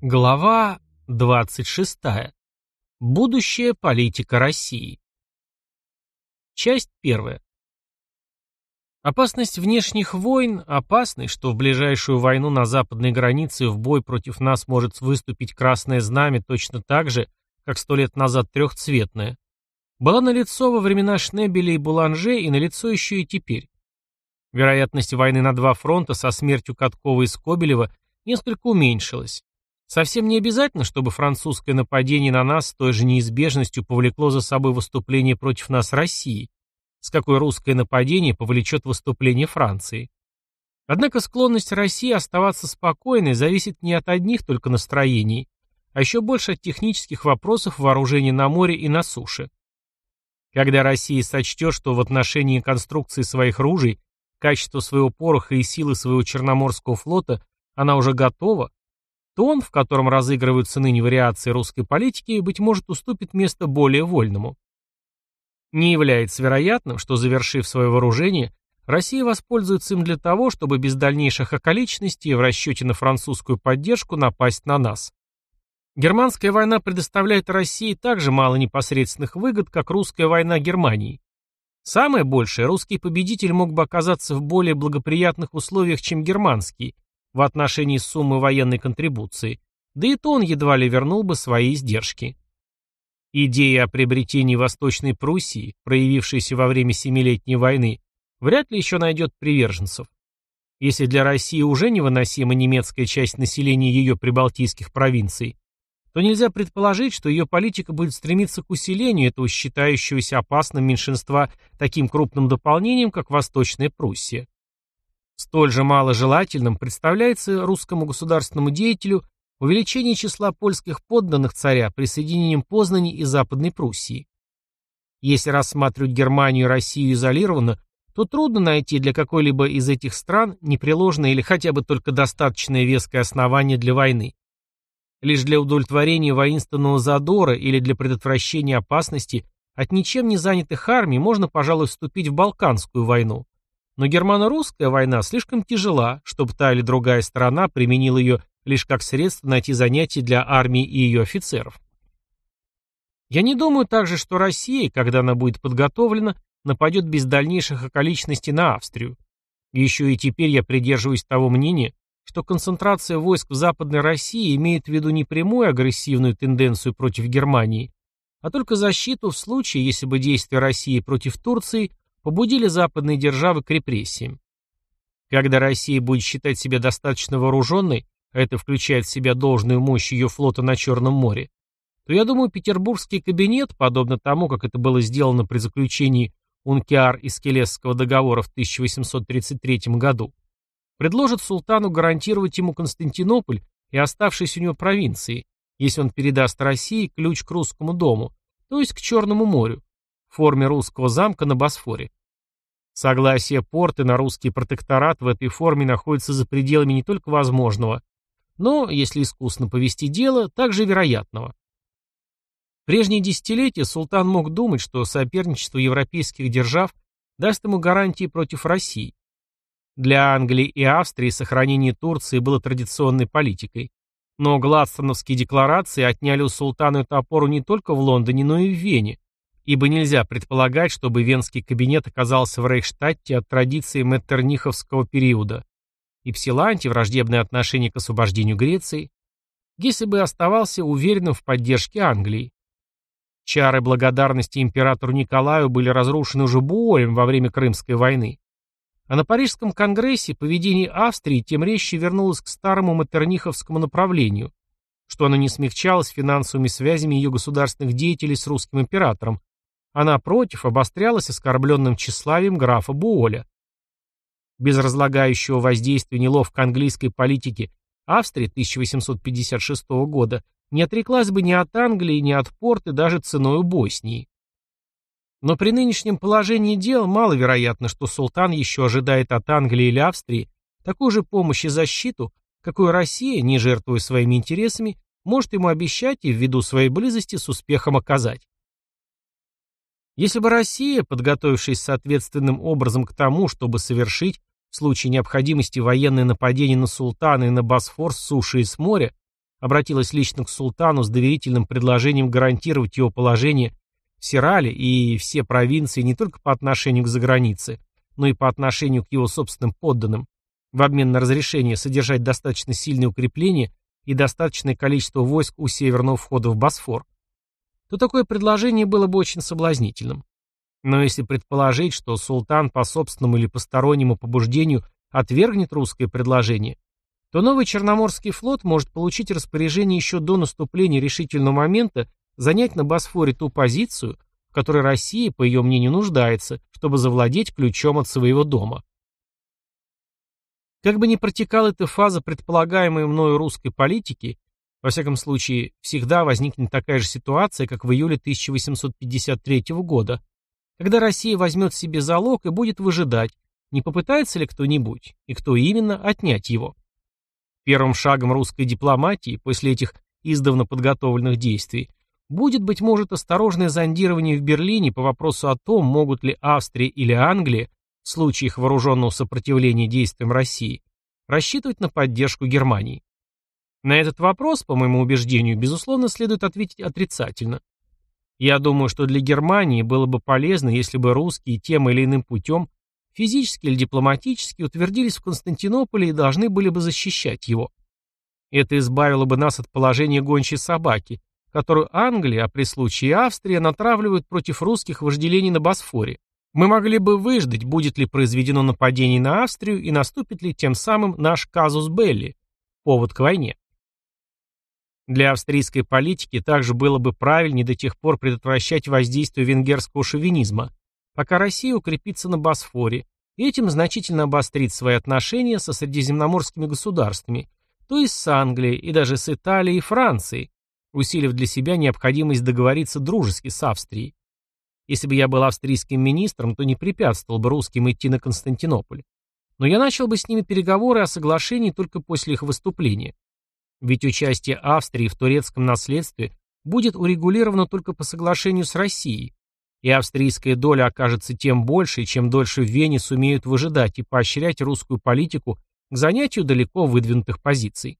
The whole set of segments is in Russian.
Глава 26. Будущая политика России. Часть первая. Опасность внешних войн опасной, что в ближайшую войну на западной границе в бой против нас может выступить красное знамя точно так же, как сто лет назад трехцветное, была налицо во времена Шнебеля и Буланже и налицо еще и теперь. Вероятность войны на два фронта со смертью Каткова и Скобелева несколько уменьшилась. Совсем не обязательно, чтобы французское нападение на нас с той же неизбежностью повлекло за собой выступление против нас России, с какой русское нападение повлечет выступление Франции. Однако склонность России оставаться спокойной зависит не от одних только настроений, а еще больше от технических вопросов вооружения на море и на суше. Когда Россия сочтет, что в отношении конструкции своих ружей качество своего пороха и силы своего Черноморского флота она уже готова, то он, в котором разыгрываются ныне вариации русской политики, быть может, уступит место более вольному. Не является вероятным, что, завершив свое вооружение, Россия воспользуется им для того, чтобы без дальнейших околичностей в расчете на французскую поддержку напасть на нас. Германская война предоставляет России так же мало непосредственных выгод, как русская война Германии. Самое большее, русский победитель мог бы оказаться в более благоприятных условиях, чем германский, в отношении суммы военной контрибуции, да и то он едва ли вернул бы свои издержки. Идея о приобретении Восточной Пруссии, проявившаяся во время Семилетней войны, вряд ли еще найдет приверженцев. Если для России уже невыносима немецкая часть населения ее прибалтийских провинций, то нельзя предположить, что ее политика будет стремиться к усилению этого считающегося опасным меньшинства таким крупным дополнением, как Восточная Пруссия. Столь же маложелательным представляется русскому государственному деятелю увеличение числа польских подданных царя присоединением Познани и Западной Пруссии. Если рассматривать Германию и Россию изолированно, то трудно найти для какой-либо из этих стран непреложное или хотя бы только достаточное веское основание для войны. Лишь для удовлетворения воинственного задора или для предотвращения опасности от ничем не занятых армий можно, пожалуй, вступить в Балканскую войну. Но германо-русская война слишком тяжела, чтобы та или другая сторона применила ее лишь как средство найти занятий для армии и ее офицеров. Я не думаю также, что Россия, когда она будет подготовлена, нападет без дальнейших околичностей на Австрию. Еще и теперь я придерживаюсь того мнения, что концентрация войск в Западной России имеет в виду не прямую агрессивную тенденцию против Германии, а только защиту в случае, если бы действия России против Турции побудили западные державы к репрессиям. Когда Россия будет считать себя достаточно вооруженной, а это включает в себя должную мощь ее флота на Черном море, то я думаю, петербургский кабинет, подобно тому, как это было сделано при заключении Ункиар и Скелесского договора в 1833 году, предложит султану гарантировать ему Константинополь и оставшиеся у него провинции, если он передаст России ключ к русскому дому, то есть к Черному морю, в форме русского замка на Босфоре. Согласие порты на русский протекторат в этой форме находится за пределами не только возможного, но, если искусно повести дело, также вероятного. В прежние десятилетия султан мог думать, что соперничество европейских держав даст ему гарантии против России, для Англии и Австрии сохранение Турции было традиционной политикой. Но гладстоновские декларации отняли у султана эту опору не только в Лондоне, но и в Вене, ибо нельзя предполагать, чтобы венский кабинет оказался в Рейхштадте от традиции Меттерниховского периода. И Псиланти, враждебное отношение к освобождению Греции, если бы оставался уверенным в поддержке Англии. Чары благодарности императору Николаю были разрушены уже Буолем во время Крымской войны. А на Парижском конгрессе поведение Австрии тем резче вернулось к старому матерниховскому направлению, что оно не смягчалось финансовыми связями ее государственных деятелей с русским императором, а напротив обострялось оскорбленным тщеславием графа Буоля. Без разлагающего воздействия неловкой английской политики Австрия 1856 года не отреклась бы ни от Англии, ни от Порты даже ценой Боснии. Но при нынешнем положении дел маловероятно, что султан еще ожидает от Англии или Австрии такую же помощь и защиту, какую Россия, не жертвуя своими интересами, может ему обещать и ввиду своей близости с успехом оказать. Если бы Россия, подготовившись соответственным образом к тому, чтобы совершить в случае необходимости военное нападение на султана и на Босфор с суши и с моря, обратилась лично к султану с доверительным предложением гарантировать его положение в Сирале и все провинции не только по отношению к загранице, но и по отношению к его собственным подданным, в обмен на разрешение содержать достаточно сильные укрепления и достаточное количество войск у северного входа в Босфор, то такое предложение было бы очень соблазнительным. Но если предположить, что султан по собственному или постороннему побуждению отвергнет русское предложение, то новый Черноморский флот может получить распоряжение еще до наступления решительного момента занять на Босфоре ту позицию, в которой Россия, по ее мнению, нуждается, чтобы завладеть ключом от своего дома. Как бы ни протекала эта фаза предполагаемой мною русской политики, во всяком случае, всегда возникнет такая же ситуация, как в июле 1853 года, когда Россия возьмет себе залог и будет выжидать, не попытается ли кто-нибудь, и кто именно, отнять его. Первым шагом русской дипломатии после этих издавна подготовленных действий будет, быть может, осторожное зондирование в Берлине по вопросу о том, могут ли Австрия или Англия в случае их вооруженного сопротивления действиям России рассчитывать на поддержку Германии. На этот вопрос, по моему убеждению, безусловно, следует ответить отрицательно. Я думаю, что для Германии было бы полезно, если бы русские тем или иным путем физически или дипломатически утвердились в Константинополе и должны были бы защищать его. Это избавило бы нас от положения гончей собаки, которую Англия, а при случае Австрия, натравливают против русских вожделений на Босфоре. Мы могли бы выждать, будет ли произведено нападение на Австрию и наступит ли тем самым наш казус белли, повод к войне. Для австрийской политики также было бы правильнее до тех пор предотвращать воздействие венгерского шовинизма, пока Россия укрепится на Босфоре, и этим значительно обострит свои отношения со средиземноморскими государствами, то есть с Англией и даже с Италией и Францией, усилив для себя необходимость договориться дружески с Австрией. Если бы я был австрийским министром, то не препятствовал бы русским идти на Константинополь. Но я начал бы с ними переговоры о соглашении только после их выступления. Ведь участие Австрии в турецком наследстве будет урегулировано только по соглашению с Россией, и австрийская доля окажется тем больше, чем дольше в Вене сумеют выжидать и поощрять русскую политику к занятию далеко выдвинутых позиций.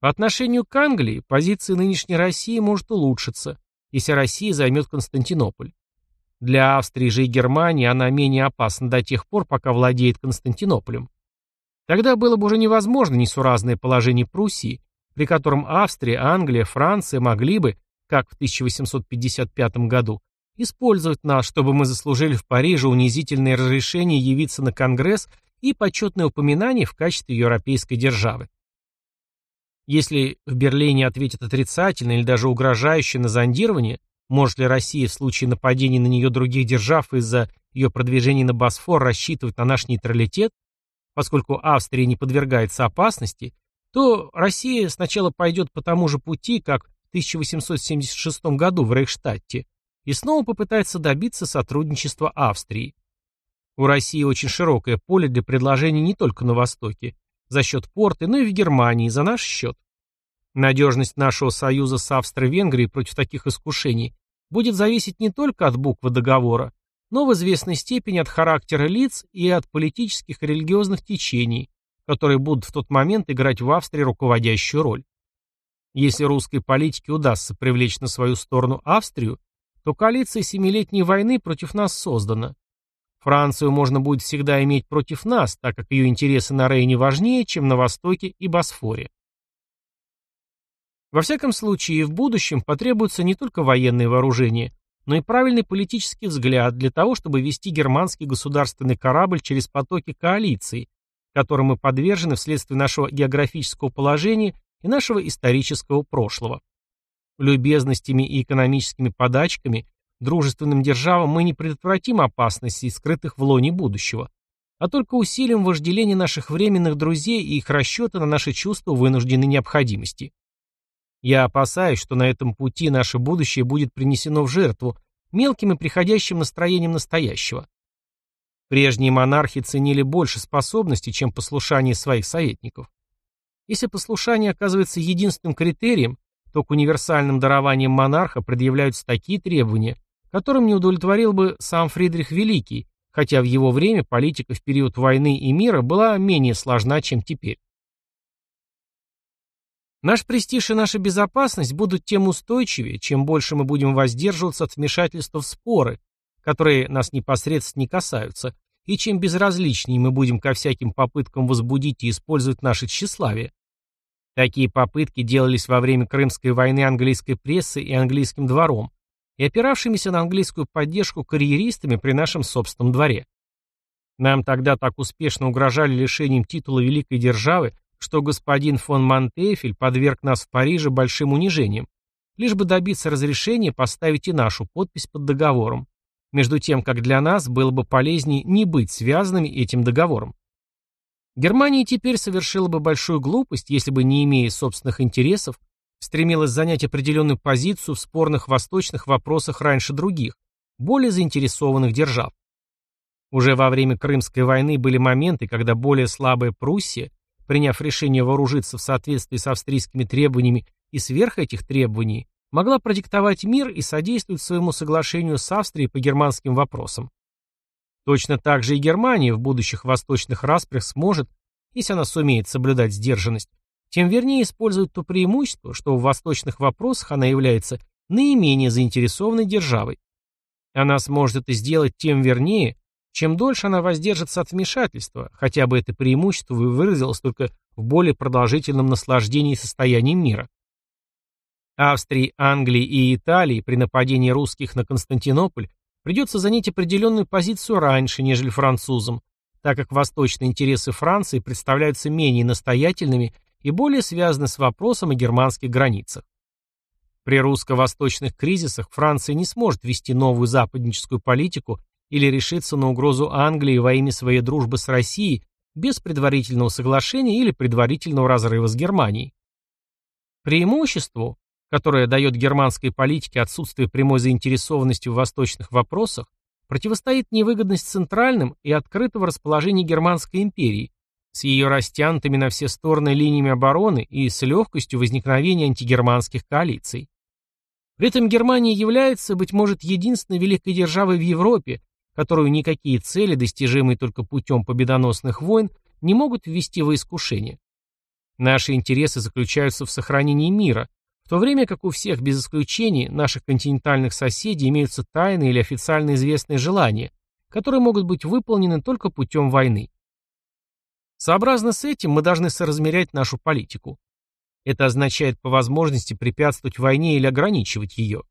По отношению к Англии позиция нынешней России может улучшиться, если Россия займет Константинополь. Для Австрии же и Германии она менее опасна до тех пор, пока владеет Константинополем. Тогда было бы уже невозможно несуразное положение Пруссии, при котором Австрия, Англия, Франция могли бы, как в 1855 году, использовать нас, чтобы мы заслужили в Париже унизительное разрешение явиться на Конгресс и почетное упоминание в качестве европейской державы. Если в Берлине ответят отрицательно или даже угрожающе на зондирование, может ли Россия в случае нападения на нее других держав из-за ее продвижения на Босфор рассчитывать на наш нейтралитет, поскольку Австрия не подвергается опасности, то Россия сначала пойдет по тому же пути, как в 1876 году в Рейхштадте, и снова попытается добиться сотрудничества Австрии. У России очень широкое поле для предложений не только на Востоке, за счет порты, но и в Германии, за наш счет. Надежность нашего союза с Австро-Венгрией против таких искушений будет зависеть не только от буквы договора, но в известной степени от характера лиц и от политических и религиозных течений, которые будут в тот момент играть в Австрии руководящую роль. Если русской политике удастся привлечь на свою сторону Австрию, то коалиция Семилетней войны против нас создана. Францию можно будет всегда иметь против нас, так как ее интересы на Рейне важнее, чем на Востоке и Босфоре. Во всяком случае, в будущем потребуется не только военное вооружение, но и правильный политический взгляд для того, чтобы вести германский государственный корабль через потоки коалиции, которым мы подвержены вследствие нашего географического положения и нашего исторического прошлого. Любезностями и экономическими подачками дружественным державам мы не предотвратим опасностей, скрытых в лоне будущего, а только усилим вожделение наших временных друзей и их расчеты на наши чувства вынужденной необходимости. Я опасаюсь, что на этом пути наше будущее будет принесено в жертву мелким и приходящим настроением настоящего. Прежние монархи ценили больше способностей, чем послушание своих советников. Если послушание оказывается единственным критерием, то к универсальным дарованиям монарха предъявляются такие требования, которым не удовлетворил бы сам Фридрих Великий, хотя в его время политика в период войны и мира была менее сложна, чем теперь. Наш престиж и наша безопасность будут тем устойчивее, чем больше мы будем воздерживаться от вмешательства в споры, которые нас непосредственно не касаются, и чем безразличнее мы будем ко всяким попыткам возбудить и использовать наше тщеславие. Такие попытки делались во время Крымской войны английской прессой и английским двором, и опиравшимися на английскую поддержку карьеристами при нашем собственном дворе. Нам тогда так успешно угрожали лишением титула великой державы, что господин фон Монтефель подверг нас в Париже большим унижениям, лишь бы добиться разрешения поставить и нашу подпись под договором между тем, как для нас было бы полезнее не быть связанными этим договором. Германия теперь совершила бы большую глупость, если бы, не имея собственных интересов, стремилась занять определенную позицию в спорных восточных вопросах раньше других, более заинтересованных держав. Уже во время Крымской войны были моменты, когда более слабая Пруссия, приняв решение вооружиться в соответствии с австрийскими требованиями и сверх этих требований, могла продиктовать мир и содействовать своему соглашению с Австрией по германским вопросам. Точно так же и Германия в будущих восточных распрях сможет, если она сумеет соблюдать сдержанность, тем вернее использовать то преимущество, что в восточных вопросах она является наименее заинтересованной державой. Она сможет это сделать тем вернее, чем дольше она воздержится от вмешательства, хотя бы это преимущество выразилось только в более продолжительном наслаждении состоянием мира. Австрии, Англии и Италии при нападении русских на Константинополь придется занять определенную позицию раньше, нежели французам, так как восточные интересы Франции представляются менее настоятельными и более связаны с вопросом о германских границах. При русско-восточных кризисах Франция не сможет вести новую западническую политику или решиться на угрозу Англии во имя своей дружбы с Россией без предварительного соглашения или предварительного разрыва с Германией. Преимуществу, которое дает германской политике отсутствие прямой заинтересованности в восточных вопросах, противостоит невыгодность центральным и открытого расположения Германской империи с ее растянутыми на все стороны линиями обороны и с легкостью возникновения антигерманских коалиций. При этом Германия является, быть может, единственной великой державой в Европе, которую никакие цели, достижимые только путем победоносных войн, не могут ввести во искушение. Наши интересы заключаются в сохранении мира, в то время как у всех, без исключений, наших континентальных соседей имеются тайные или официально известные желания, которые могут быть выполнены только путем войны. Сообразно с этим мы должны соразмерять нашу политику. Это означает по возможности препятствовать войне или ограничивать ее.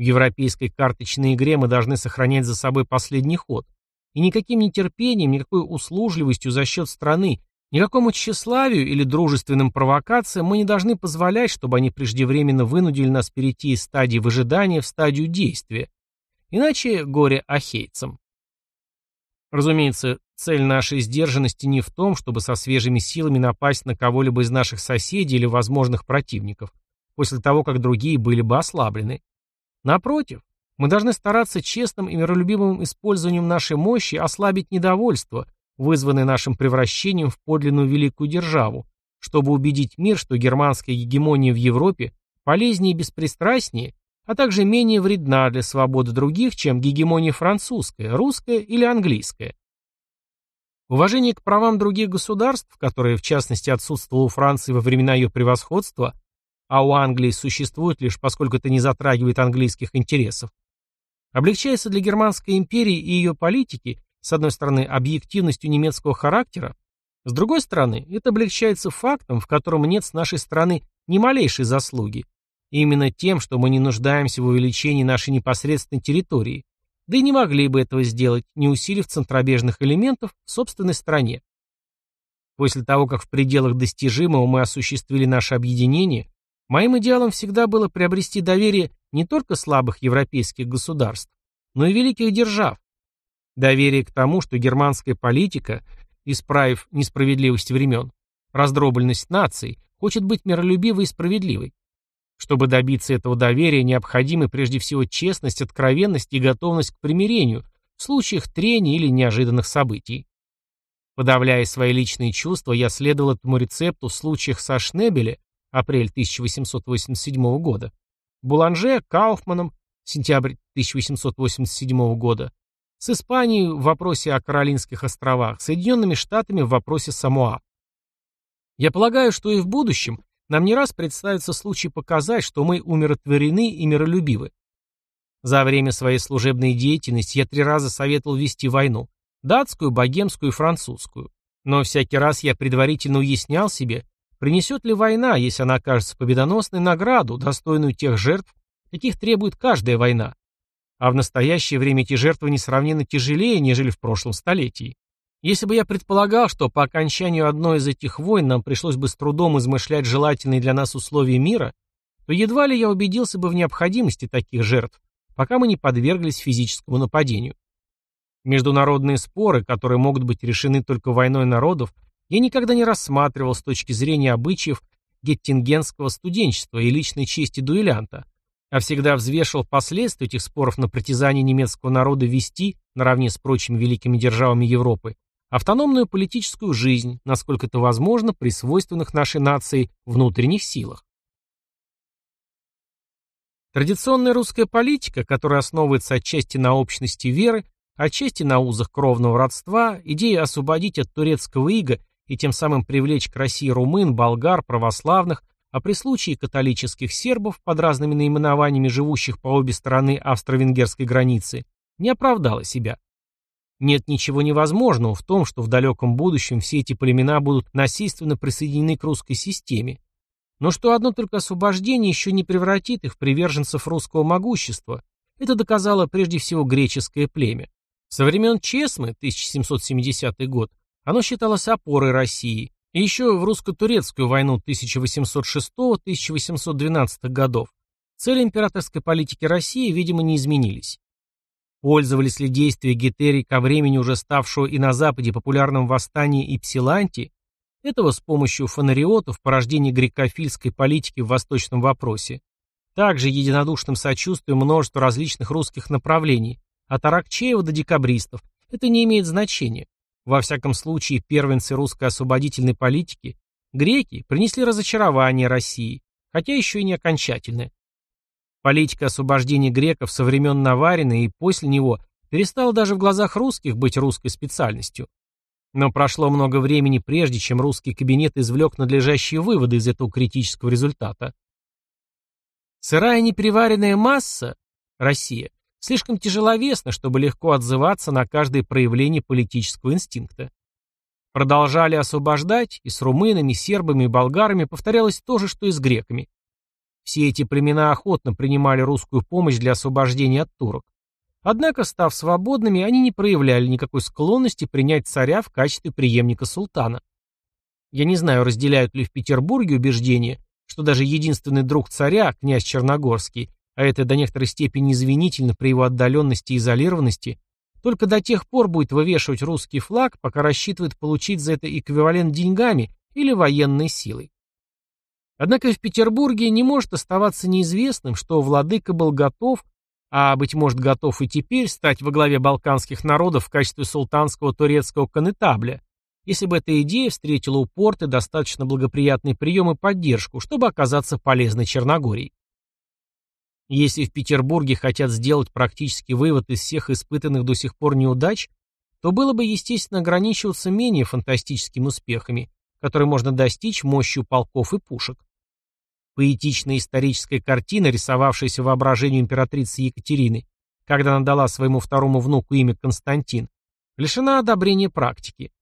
В европейской карточной игре мы должны сохранять за собой последний ход. И никаким нетерпением, никакой услужливостью за счет страны, Никакому тщеславию или дружественным провокациям мы не должны позволять, чтобы они преждевременно вынудили нас перейти из стадии выжидания в стадию действия. Иначе горе ахейцам. Разумеется, цель нашей сдержанности не в том, чтобы со свежими силами напасть на кого-либо из наших соседей или возможных противников, после того, как другие были бы ослаблены. Напротив, мы должны стараться честным и миролюбивым использованием нашей мощи ослабить недовольство – вызванный нашим превращением в подлинную великую державу, чтобы убедить мир, что германская гегемония в Европе полезнее и беспристрастнее, а также менее вредна для свободы других, чем гегемония французская, русская или английская. Уважение к правам других государств, которое в частности отсутствовало у Франции во времена ее превосходства, а у Англии существует лишь поскольку это не затрагивает английских интересов, облегчается для Германской империи и ее политики с одной стороны, объективностью немецкого характера, с другой стороны, это облегчается фактом, в котором нет с нашей стороны ни малейшей заслуги, именно тем, что мы не нуждаемся в увеличении нашей непосредственной территории, да и не могли бы этого сделать, не усилив центробежных элементов в собственной стране. После того, как в пределах достижимого мы осуществили наше объединение, моим идеалом всегда было приобрести доверие не только слабых европейских государств, но и великих держав, Доверие к тому, что германская политика, исправив несправедливость времен, раздробленность наций, хочет быть миролюбивой и справедливой. Чтобы добиться этого доверия, необходимы прежде всего честность, откровенность и готовность к примирению в случаях трений или неожиданных событий. Подавляя свои личные чувства, я следовал этому рецепту в случаях со Шнебеле, апрель 1887 года, Буланже, Кауфманом, сентябрь 1887 года, с Испанией в вопросе о Каролинских островах, Соединенными Штатами в вопросе Самоа. Я полагаю, что и в будущем нам не раз представится случай показать, что мы умиротворены и миролюбивы. За время своей служебной деятельности я три раза советовал вести войну – датскую, богемскую и французскую. Но всякий раз я предварительно уяснял себе, принесет ли война, если она окажется победоносной, награду, достойную тех жертв, каких требует каждая война. А в настоящее время эти жертвы несравненно тяжелее, нежели в прошлом столетии. Если бы я предполагал, что по окончанию одной из этих войн нам пришлось бы с трудом измышлять желательные для нас условия мира, то едва ли я убедился бы в необходимости таких жертв, пока мы не подверглись физическому нападению. Международные споры, которые могут быть решены только войной народов, я никогда не рассматривал с точки зрения обычаев геттингенского студенчества и личной чести дуэлянта, а всегда взвешивал последствия этих споров на притязании немецкого народа вести, наравне с прочими великими державами Европы, автономную политическую жизнь, насколько это возможно при свойственных нашей нации внутренних силах. Традиционная русская политика, которая основывается отчасти на общности веры, отчасти на узах кровного родства, идея освободить от турецкого ига и тем самым привлечь к России румын, болгар, православных, а при случае католических сербов под разными наименованиями живущих по обе стороны австро-венгерской границы, не оправдала себя. Нет ничего невозможного в том, что в далеком будущем все эти племена будут насильственно присоединены к русской системе, но что одно только освобождение еще не превратит их в приверженцев русского могущества, это доказало прежде всего греческое племя. Со времен Чесмы, 1770 год, оно считалось опорой России, и еще в русско-турецкую войну 1806-1812 годов цели императорской политики России, видимо, не изменились. Пользовались ли действия Гетерии ко времени уже ставшего и на Западе популярным восстания Ипсиланти, этого с помощью фонариотов, порождения грекофильской политики в восточном вопросе. Также единодушным сочувствием множество различных русских направлений, от Аракчеева до декабристов. Это не имеет значения. Во всяком случае, первенцы русской освободительной политики, греки, принесли разочарование России, хотя еще и не окончательное. Политика освобождения греков со времен Наварина и после него перестала даже в глазах русских быть русской специальностью. Но прошло много времени, прежде чем русский кабинет извлек надлежащие выводы из этого критического результата. Сырая неприваренная масса, Россия, слишком тяжеловесна, чтобы легко отзываться на каждое проявление политического инстинкта. Продолжали освобождать, и с румынами, сербами и болгарами повторялось то же, что и с греками. Все эти племена охотно принимали русскую помощь для освобождения от турок. Однако, став свободными, они не проявляли никакой склонности принять царя в качестве преемника султана. Я не знаю, разделяют ли в Петербурге убеждение, что даже единственный друг царя, князь Черногорский, а это до некоторой степени извинительно при его отдаленности и изолированности, только до тех пор будет вывешивать русский флаг, пока рассчитывает получить за это эквивалент деньгами или военной силой. Однако в Петербурге не может оставаться неизвестным, что владыка был готов а, быть может, готов и теперь стать во главе балканских народов в качестве султанского турецкого конетабля, если бы эта идея встретила у порты достаточно благоприятный прием и поддержку, чтобы оказаться полезной Черногории. Если в Петербурге хотят сделать практический вывод из всех испытанных до сих пор неудач, то было бы, естественно, ограничиваться менее фантастическими успехами, которые можно достичь мощью полков и пушек. Поэтичная историческая картина, рисовавшаяся воображению императрицы Екатерины, когда она дала своему второму внуку имя Константин, лишена одобрения практики.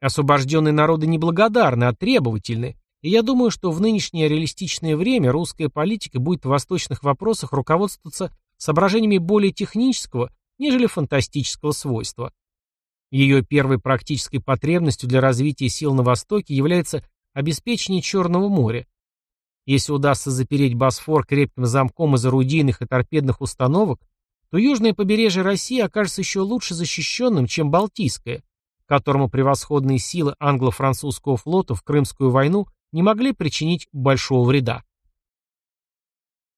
Освобожденные народы неблагодарны, а требовательны, я думаю, что в нынешнее реалистичное время русская политика будет в восточных вопросах руководствоваться соображениями более технического, нежели фантастического свойства. Ее первой практической потребностью для развития сил на Востоке является обеспечение Черного моря, если удастся запереть Босфор крепким замком из орудийных и торпедных установок, то южное побережье России окажется еще лучше защищенным, чем Балтийское, которому превосходные силы англо-французского флота в Крымскую войну не могли причинить большого вреда.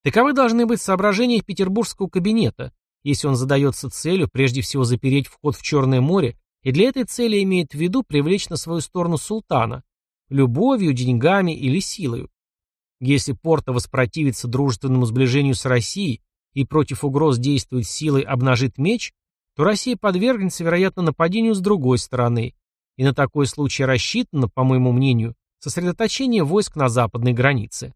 Таковы должны быть соображения Петербургского кабинета, если он задается целью прежде всего запереть вход в Черное море и для этой цели имеет в виду привлечь на свою сторону султана, любовью, деньгами или силою. Если Порто воспротивится дружественному сближению с Россией и против угроз действует силой обнажит меч, то Россия подвергнется, вероятно, нападению с другой стороны, и на такой случай рассчитано, по моему мнению, сосредоточение войск на западной границе.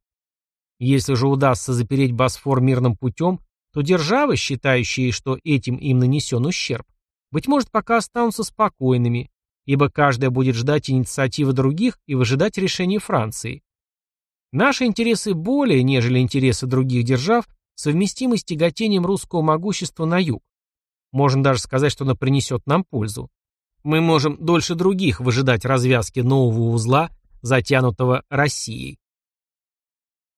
Если же удастся запереть Босфор мирным путем, то державы, считающие, что этим им нанесен ущерб, быть может, пока останутся спокойными, ибо каждая будет ждать инициативы других и выжидать решения Франции. Наши интересы более, нежели интересы других держав, совместимы с тяготением русского могущества на юг. Можно даже сказать, что оно принесет нам пользу. Мы можем дольше других выжидать развязки нового узла, затянутого Россией.